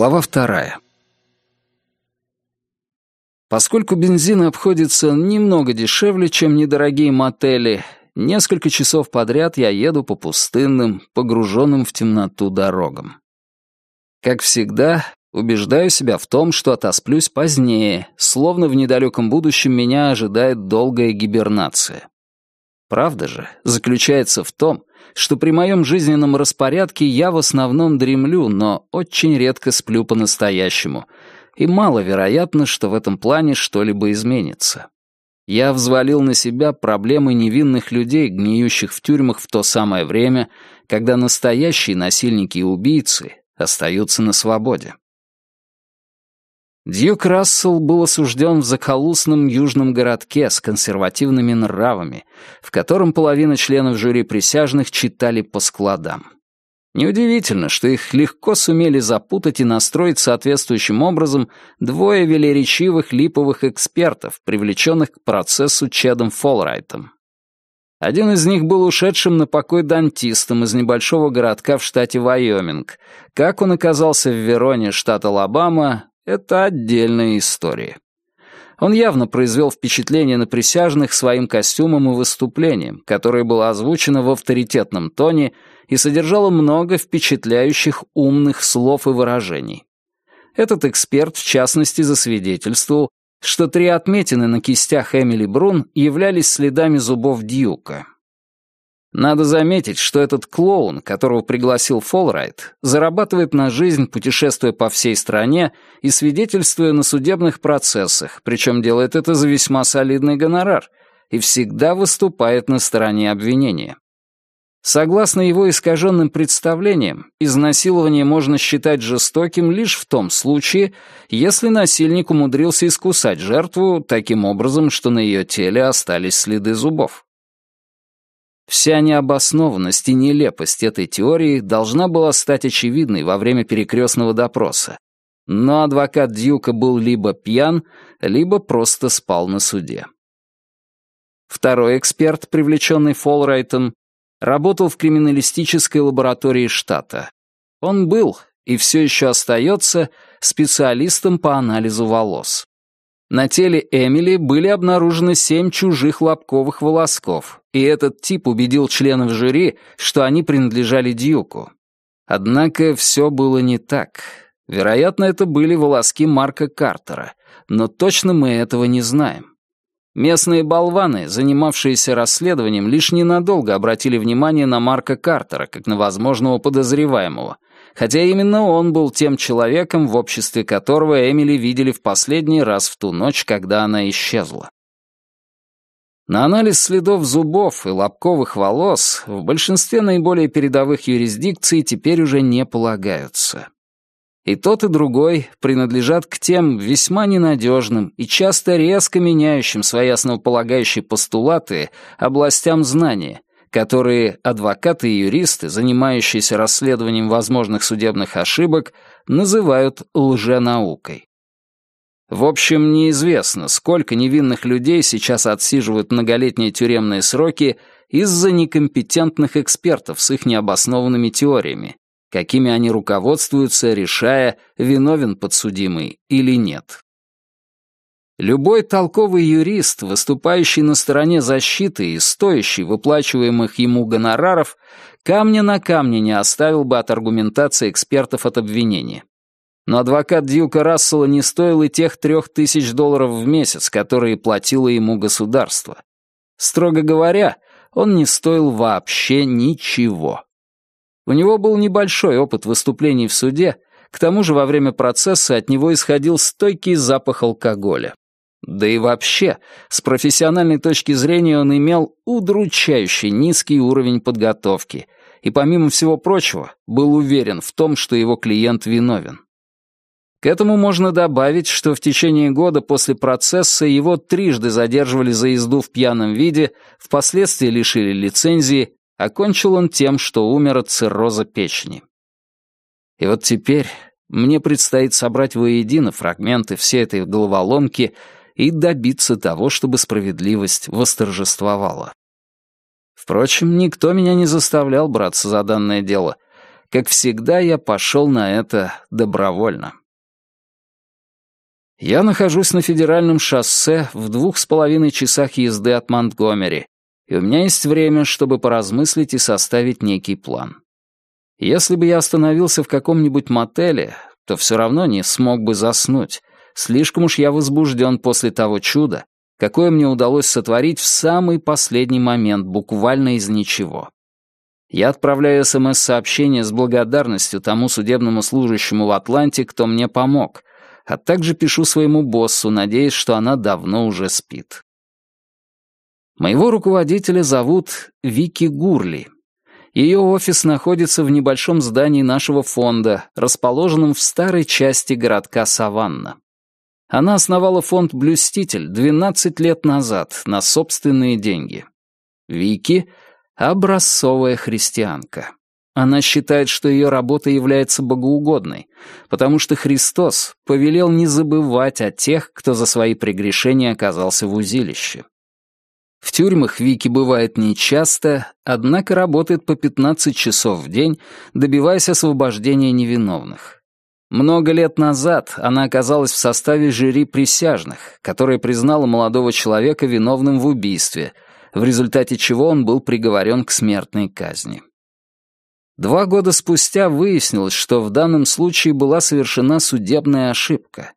Глава вторая. Поскольку бензин обходится немного дешевле, чем недорогие мотели, несколько часов подряд я еду по пустынным, погруженным в темноту дорогам. Как всегда, убеждаю себя в том, что отосплюсь позднее, словно в недалеком будущем меня ожидает долгая гибернация. Правда же заключается в том, что при моем жизненном распорядке я в основном дремлю, но очень редко сплю по-настоящему, и маловероятно, что в этом плане что-либо изменится. Я взвалил на себя проблемы невинных людей, гниющих в тюрьмах в то самое время, когда настоящие насильники и убийцы остаются на свободе. Дьюк Рассел был осужден в захолустном южном городке с консервативными нравами, в котором половина членов жюри присяжных читали по складам. Неудивительно, что их легко сумели запутать и настроить соответствующим образом двое велеречивых липовых экспертов, привлеченных к процессу Чедом Фолрайтом. Один из них был ушедшим на покой дантистом из небольшого городка в штате Вайоминг. Как он оказался в Вероне, штат Алабама, это отдельная история. Он явно произвел впечатление на присяжных своим костюмом и выступлением, которое было озвучено в авторитетном тоне и содержало много впечатляющих умных слов и выражений. Этот эксперт, в частности, засвидетельствовал, что три отметины на кистях Эмили Брун являлись следами зубов Дьюка. Надо заметить, что этот клоун, которого пригласил Фолрайт, зарабатывает на жизнь, путешествуя по всей стране и свидетельствуя на судебных процессах, причем делает это за весьма солидный гонорар, и всегда выступает на стороне обвинения. Согласно его искаженным представлениям, изнасилование можно считать жестоким лишь в том случае, если насильник умудрился искусать жертву таким образом, что на ее теле остались следы зубов. Вся необоснованность и нелепость этой теории должна была стать очевидной во время перекрестного допроса. Но адвокат Дьюка был либо пьян, либо просто спал на суде. Второй эксперт, привлеченный Фолрайтом, работал в криминалистической лаборатории штата. Он был, и все еще остается, специалистом по анализу волос. На теле Эмили были обнаружены семь чужих лобковых волосков, и этот тип убедил членов жюри, что они принадлежали Дьюку. Однако все было не так. Вероятно, это были волоски Марка Картера, но точно мы этого не знаем. Местные болваны, занимавшиеся расследованием, лишь ненадолго обратили внимание на Марка Картера, как на возможного подозреваемого — хотя именно он был тем человеком, в обществе которого Эмили видели в последний раз в ту ночь, когда она исчезла. На анализ следов зубов и лобковых волос в большинстве наиболее передовых юрисдикций теперь уже не полагаются. И тот, и другой принадлежат к тем весьма ненадежным и часто резко меняющим свои основополагающие постулаты областям знания, которые адвокаты и юристы, занимающиеся расследованием возможных судебных ошибок, называют лженаукой. В общем, неизвестно, сколько невинных людей сейчас отсиживают многолетние тюремные сроки из-за некомпетентных экспертов с их необоснованными теориями, какими они руководствуются, решая, виновен подсудимый или нет. Любой толковый юрист, выступающий на стороне защиты и стоящий выплачиваемых ему гонораров, камня на камне не оставил бы от аргументации экспертов от обвинения. Но адвокат Дьюка Рассела не стоил и тех трех тысяч долларов в месяц, которые платило ему государство. Строго говоря, он не стоил вообще ничего. У него был небольшой опыт выступлений в суде, к тому же во время процесса от него исходил стойкий запах алкоголя. Да и вообще, с профессиональной точки зрения он имел удручающий низкий уровень подготовки и, помимо всего прочего, был уверен в том, что его клиент виновен. К этому можно добавить, что в течение года после процесса его трижды задерживали за езду в пьяном виде, впоследствии лишили лицензии, окончил он тем, что умер от цирроза печени. И вот теперь мне предстоит собрать воедино фрагменты всей этой головоломки — и добиться того, чтобы справедливость восторжествовала. Впрочем, никто меня не заставлял браться за данное дело. как всегда, я пошел на это добровольно. Я нахожусь на федеральном шоссе в двух с половиной часах езды от Монтгомери, и у меня есть время, чтобы поразмыслить и составить некий план. Если бы я остановился в каком-нибудь мотеле, то все равно не смог бы заснуть. Слишком уж я возбужден после того чуда, какое мне удалось сотворить в самый последний момент, буквально из ничего. Я отправляю СМС-сообщение с благодарностью тому судебному служащему в Атланте, кто мне помог, а также пишу своему боссу, надеясь, что она давно уже спит. Моего руководителя зовут Вики Гурли. Ее офис находится в небольшом здании нашего фонда, расположенном в старой части городка Саванна. Она основала фонд «Блюститель» 12 лет назад на собственные деньги. Вики — образцовая христианка. Она считает, что ее работа является богоугодной, потому что Христос повелел не забывать о тех, кто за свои прегрешения оказался в узилище. В тюрьмах Вики бывает нечасто, однако работает по 15 часов в день, добиваясь освобождения невиновных. Много лет назад она оказалась в составе жюри присяжных, которое признало молодого человека виновным в убийстве, в результате чего он был приговорен к смертной казни. Два года спустя выяснилось, что в данном случае была совершена судебная ошибка.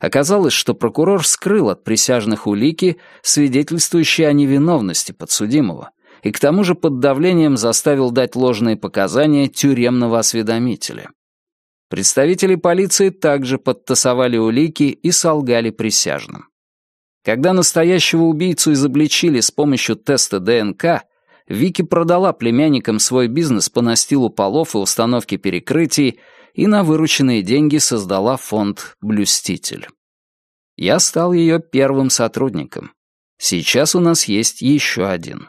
Оказалось, что прокурор скрыл от присяжных улики, свидетельствующие о невиновности подсудимого, и к тому же под давлением заставил дать ложные показания тюремного осведомителя. Представители полиции также подтасовали улики и солгали присяжным. Когда настоящего убийцу изобличили с помощью теста ДНК, Вики продала племянникам свой бизнес по настилу полов и установке перекрытий и на вырученные деньги создала фонд «Блюститель». Я стал ее первым сотрудником. Сейчас у нас есть еще один.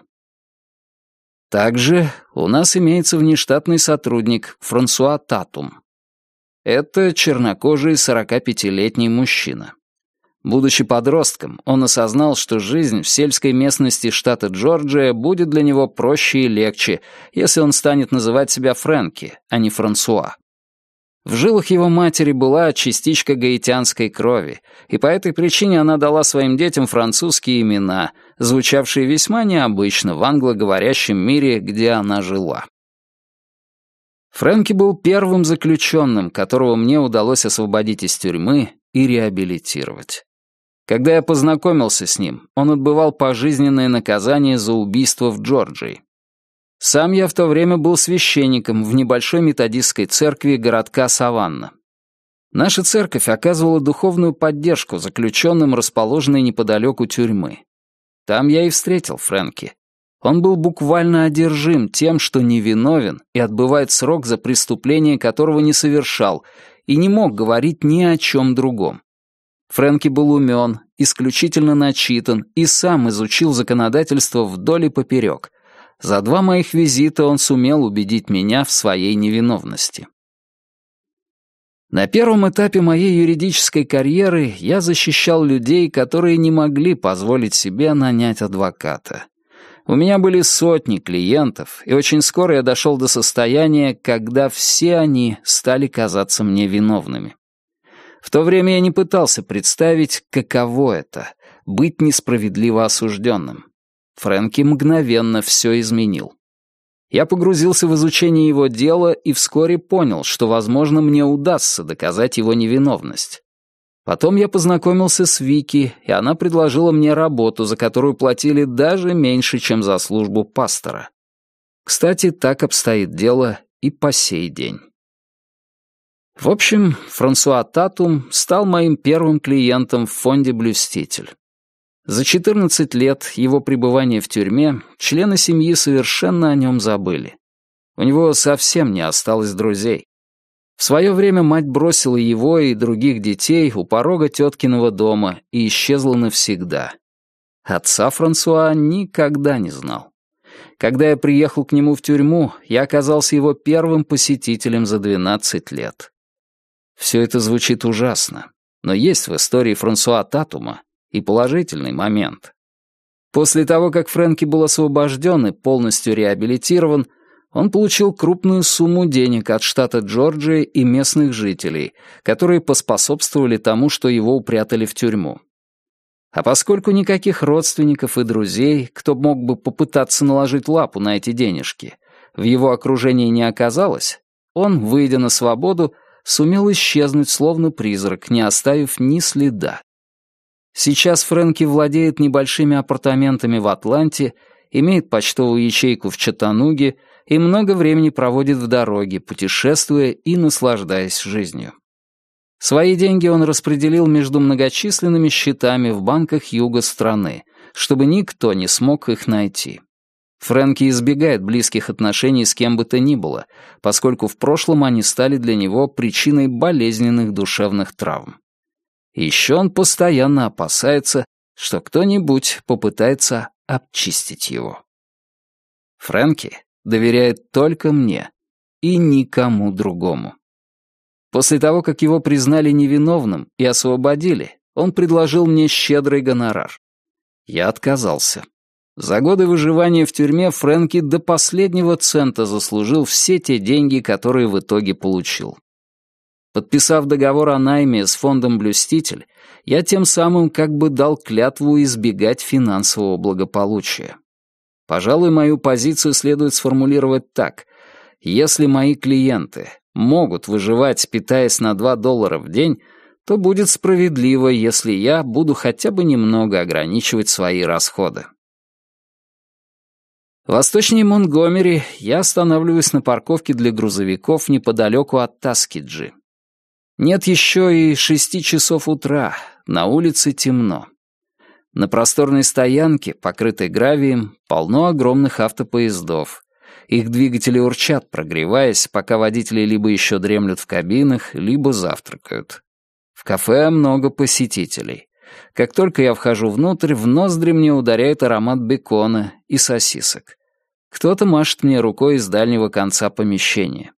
Также у нас имеется внештатный сотрудник Франсуа Татум. Это чернокожий 45-летний мужчина. Будучи подростком, он осознал, что жизнь в сельской местности штата Джорджия будет для него проще и легче, если он станет называть себя Фрэнки, а не Франсуа. В жилах его матери была частичка гаитянской крови, и по этой причине она дала своим детям французские имена, звучавшие весьма необычно в англоговорящем мире, где она жила. Фрэнки был первым заключенным, которого мне удалось освободить из тюрьмы и реабилитировать. Когда я познакомился с ним, он отбывал пожизненное наказание за убийство в Джорджии. Сам я в то время был священником в небольшой методистской церкви городка Саванна. Наша церковь оказывала духовную поддержку заключенным, расположенной неподалеку тюрьмы. Там я и встретил Фрэнки. Он был буквально одержим тем, что невиновен и отбывает срок за преступление, которого не совершал, и не мог говорить ни о чем другом. Фрэнки был умен, исключительно начитан и сам изучил законодательство вдоль и поперек. За два моих визита он сумел убедить меня в своей невиновности. На первом этапе моей юридической карьеры я защищал людей, которые не могли позволить себе нанять адвоката. У меня были сотни клиентов, и очень скоро я дошел до состояния, когда все они стали казаться мне виновными. В то время я не пытался представить, каково это — быть несправедливо осужденным. Фрэнки мгновенно все изменил. Я погрузился в изучение его дела и вскоре понял, что, возможно, мне удастся доказать его невиновность. Потом я познакомился с Вики, и она предложила мне работу, за которую платили даже меньше, чем за службу пастора. Кстати, так обстоит дело и по сей день. В общем, Франсуа Татум стал моим первым клиентом в фонде «Блюститель». За 14 лет его пребывания в тюрьме члены семьи совершенно о нем забыли. У него совсем не осталось друзей. В свое время мать бросила его и других детей у порога теткиного дома и исчезла навсегда. Отца Франсуа никогда не знал. Когда я приехал к нему в тюрьму, я оказался его первым посетителем за 12 лет. Все это звучит ужасно, но есть в истории Франсуа Татума и положительный момент. После того, как Фрэнки был освобожден и полностью реабилитирован, Он получил крупную сумму денег от штата Джорджия и местных жителей, которые поспособствовали тому, что его упрятали в тюрьму. А поскольку никаких родственников и друзей, кто мог бы попытаться наложить лапу на эти денежки, в его окружении не оказалось, он, выйдя на свободу, сумел исчезнуть словно призрак, не оставив ни следа. Сейчас Фрэнки владеет небольшими апартаментами в Атланте, имеет почтовую ячейку в Чатануге и много времени проводит в дороге, путешествуя и наслаждаясь жизнью. Свои деньги он распределил между многочисленными счетами в банках юга страны, чтобы никто не смог их найти. Фрэнки избегает близких отношений с кем бы то ни было, поскольку в прошлом они стали для него причиной болезненных душевных травм. Еще он постоянно опасается, что кто-нибудь попытается обчистить его. Фрэнки доверяет только мне и никому другому. После того, как его признали невиновным и освободили, он предложил мне щедрый гонорар. Я отказался. За годы выживания в тюрьме Фрэнки до последнего цента заслужил все те деньги, которые в итоге получил. Подписав договор о найме с фондом «Блюститель», я тем самым как бы дал клятву избегать финансового благополучия. Пожалуй, мою позицию следует сформулировать так. Если мои клиенты могут выживать, питаясь на 2 доллара в день, то будет справедливо, если я буду хотя бы немного ограничивать свои расходы. Восточнее Монгомери я останавливаюсь на парковке для грузовиков неподалеку от Таскиджи. Нет еще и шести часов утра, на улице темно. На просторной стоянке, покрытой гравием, полно огромных автопоездов. Их двигатели урчат, прогреваясь, пока водители либо еще дремлют в кабинах, либо завтракают. В кафе много посетителей. Как только я вхожу внутрь, в ноздри мне ударяет аромат бекона и сосисок. Кто-то машет мне рукой из дальнего конца помещения.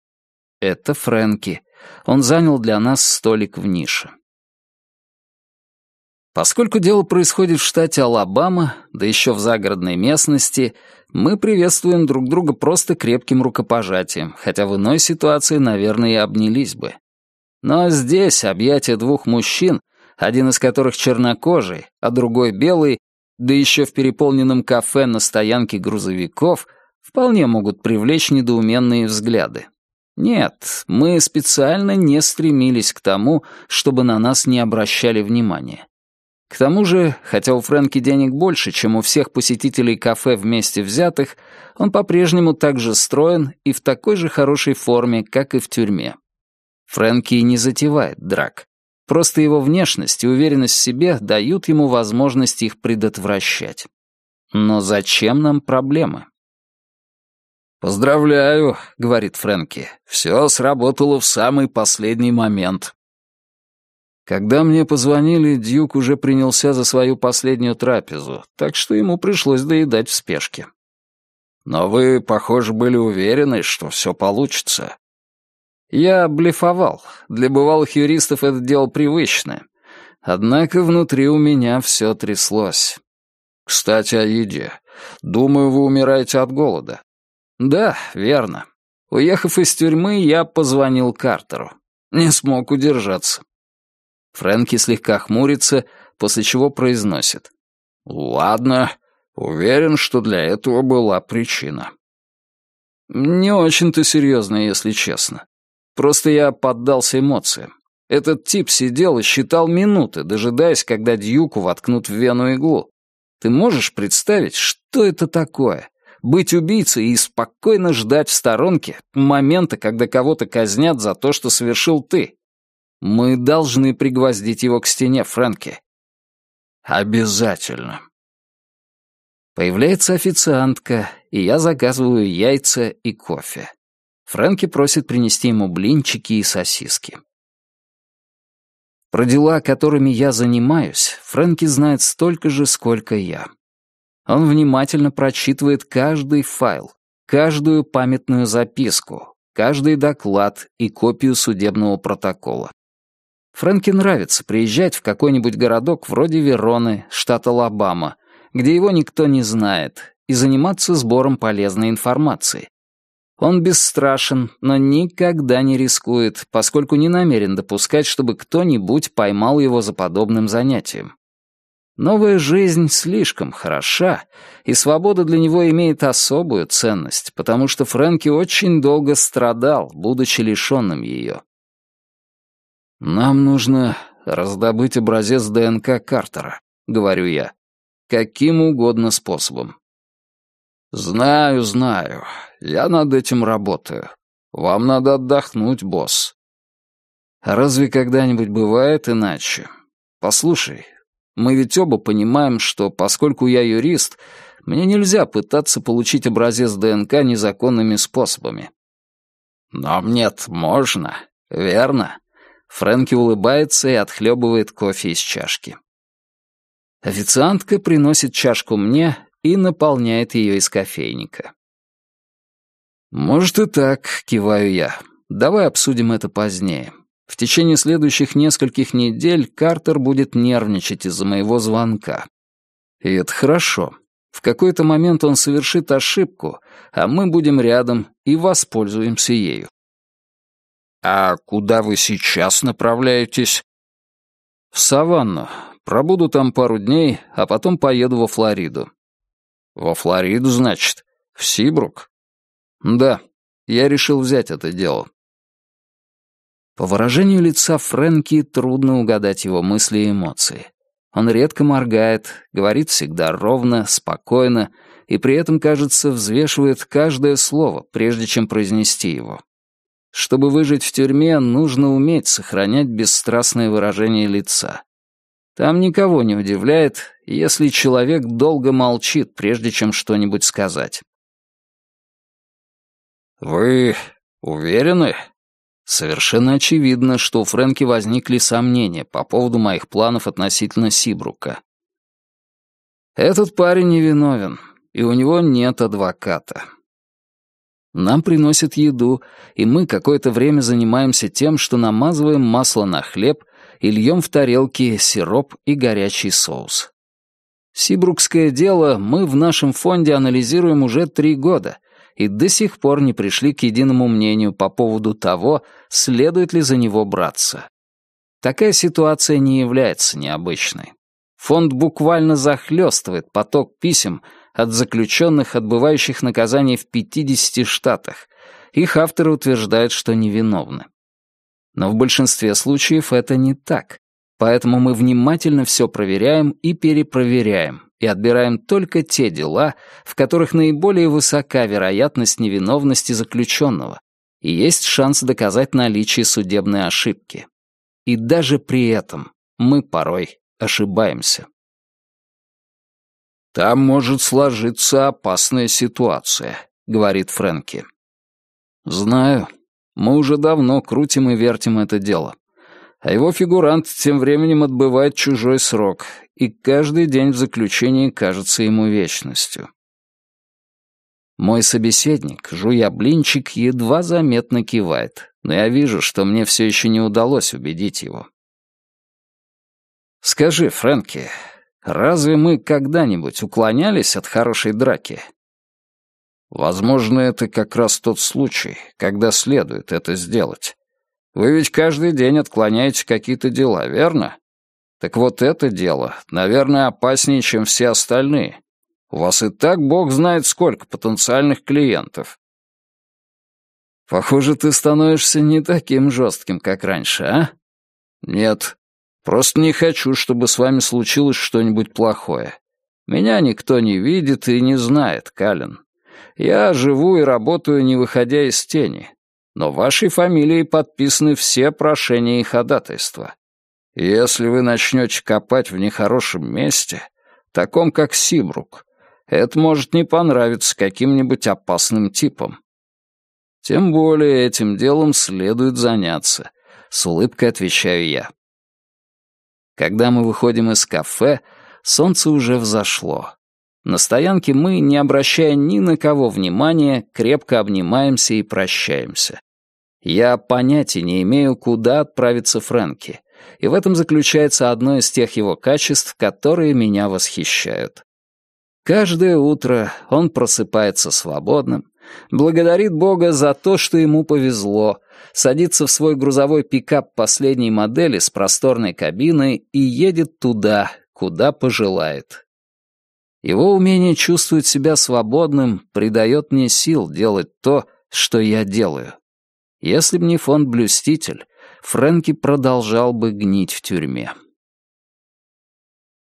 Это Фрэнки. Он занял для нас столик в нише. Поскольку дело происходит в штате Алабама, да еще в загородной местности, мы приветствуем друг друга просто крепким рукопожатием, хотя в иной ситуации, наверное, и обнялись бы. Но здесь объятия двух мужчин, один из которых чернокожий, а другой белый, да еще в переполненном кафе на стоянке грузовиков, вполне могут привлечь недоуменные взгляды. Нет, мы специально не стремились к тому, чтобы на нас не обращали внимания. К тому же, хотя у Фрэнки денег больше, чем у всех посетителей кафе вместе взятых, он по-прежнему так же строен и в такой же хорошей форме, как и в тюрьме. Фрэнки не затевает драк. Просто его внешность и уверенность в себе дают ему возможность их предотвращать. Но зачем нам проблемы? «Поздравляю», — говорит Фрэнки. «Все сработало в самый последний момент». Когда мне позвонили, Дьюк уже принялся за свою последнюю трапезу, так что ему пришлось доедать в спешке. «Но вы, похоже, были уверены, что все получится». Я блефовал. Для бывалых юристов это дело привычное. Однако внутри у меня все тряслось. «Кстати, о еде. Думаю, вы умираете от голода. Да, верно. Уехав из тюрьмы, я позвонил Картеру. Не смог удержаться. Фрэнки слегка хмурится, после чего произносит. «Ладно, уверен, что для этого была причина». Не очень-то серьезно, если честно. Просто я поддался эмоциям. Этот тип сидел и считал минуты, дожидаясь, когда Дьюку воткнут в вену иглу. Ты можешь представить, что это такое? Быть убийцей и спокойно ждать в сторонке момента, когда кого-то казнят за то, что совершил ты. Мы должны пригвоздить его к стене, Фрэнки. Обязательно. Появляется официантка, и я заказываю яйца и кофе. Фрэнки просит принести ему блинчики и сосиски. Про дела, которыми я занимаюсь, Фрэнки знает столько же, сколько я. Он внимательно прочитывает каждый файл, каждую памятную записку, каждый доклад и копию судебного протокола. Фрэнке нравится приезжать в какой-нибудь городок вроде Вероны, штат Алабама, где его никто не знает, и заниматься сбором полезной информации. Он бесстрашен, но никогда не рискует, поскольку не намерен допускать, чтобы кто-нибудь поймал его за подобным занятием. Новая жизнь слишком хороша, и свобода для него имеет особую ценность, потому что Фрэнки очень долго страдал, будучи лишенным ее. «Нам нужно раздобыть образец ДНК Картера», — говорю я. «Каким угодно способом. «Знаю, знаю. Я над этим работаю. Вам надо отдохнуть, босс». «А разве когда-нибудь бывает иначе? Послушай, мы ведь оба понимаем, что поскольку я юрист, мне нельзя пытаться получить образец ДНК незаконными способами». «Но мне-то можно, верно?» Фрэнки улыбается и отхлебывает кофе из чашки. Официантка приносит чашку мне, и наполняет ее из кофейника. «Может и так», — киваю я. «Давай обсудим это позднее. В течение следующих нескольких недель Картер будет нервничать из-за моего звонка. И это хорошо. В какой-то момент он совершит ошибку, а мы будем рядом и воспользуемся ею. «А куда вы сейчас направляетесь?» «В Саванну. Пробуду там пару дней, а потом поеду во Флориду. «Во Флориду, значит? В Сибрук?» «Да, я решил взять это дело». По выражению лица Фрэнки трудно угадать его мысли и эмоции. Он редко моргает, говорит всегда ровно, спокойно и при этом, кажется, взвешивает каждое слово, прежде чем произнести его. Чтобы выжить в тюрьме, нужно уметь сохранять бесстрастное выражение лица. Там никого не удивляет, если человек долго молчит, прежде чем что-нибудь сказать. «Вы уверены?» Совершенно очевидно, что у Фрэнки возникли сомнения по поводу моих планов относительно Сибрука. Этот парень невиновен, и у него нет адвоката. Нам приносят еду, и мы какое-то время занимаемся тем, что намазываем масло на хлеб и льем в тарелки сироп и горячий соус. Сибрукское дело мы в нашем фонде анализируем уже три года и до сих пор не пришли к единому мнению по поводу того, следует ли за него браться. Такая ситуация не является необычной. Фонд буквально захлестывает поток писем от заключенных, отбывающих наказание в 50 штатах. Их авторы утверждают, что невиновны. Но в большинстве случаев это не так. Поэтому мы внимательно все проверяем и перепроверяем, и отбираем только те дела, в которых наиболее высока вероятность невиновности заключенного, и есть шанс доказать наличие судебной ошибки. И даже при этом мы порой ошибаемся. «Там может сложиться опасная ситуация», — говорит Фрэнки. «Знаю», мы уже давно крутим и вертим это дело. А его фигурант тем временем отбывает чужой срок, и каждый день в заключении кажется ему вечностью. Мой собеседник, жуя блинчик, едва заметно кивает, но я вижу, что мне все еще не удалось убедить его. «Скажи, Фрэнки, разве мы когда-нибудь уклонялись от хорошей драки?» Возможно, это как раз тот случай, когда следует это сделать. Вы ведь каждый день отклоняете какие-то дела, верно? Так вот это дело, наверное, опаснее, чем все остальные. У вас и так бог знает сколько потенциальных клиентов. Похоже, ты становишься не таким жестким, как раньше, а? Нет, просто не хочу, чтобы с вами случилось что-нибудь плохое. Меня никто не видит и не знает, Калин. Я живу и работаю, не выходя из тени. Но вашей фамилией подписаны все прошения и ходатайства. Если вы начнете копать в нехорошем месте, таком как Сибрук, это может не понравиться каким-нибудь опасным типам. Тем более этим делом следует заняться, с улыбкой отвечаю я. Когда мы выходим из кафе, солнце уже взошло. На стоянке мы, не обращая ни на кого внимания, крепко обнимаемся и прощаемся. Я понятия не имею, куда отправится Фрэнки, и в этом заключается одно из тех его качеств, которые меня восхищают. Каждое утро он просыпается свободным, благодарит Бога за то, что ему повезло, садится в свой грузовой пикап последней модели с просторной кабиной и едет туда, куда пожелает. Его умение чувствовать себя свободным придает мне сил делать то, что я делаю. Если б не фонд «Блюститель», Фрэнки продолжал бы гнить в тюрьме.